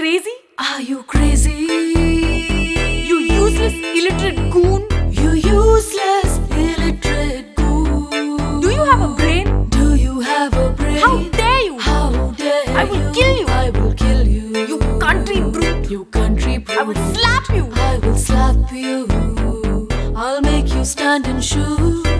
crazy? Are you crazy? You useless illiterate goon. You useless illiterate goon. Do you have a brain? Do you have a brain? How dare you? How dare I will you? kill you. I will kill you. You country brute. You country brute. I will slap you. I will slap you. I'll make you stand and shoot.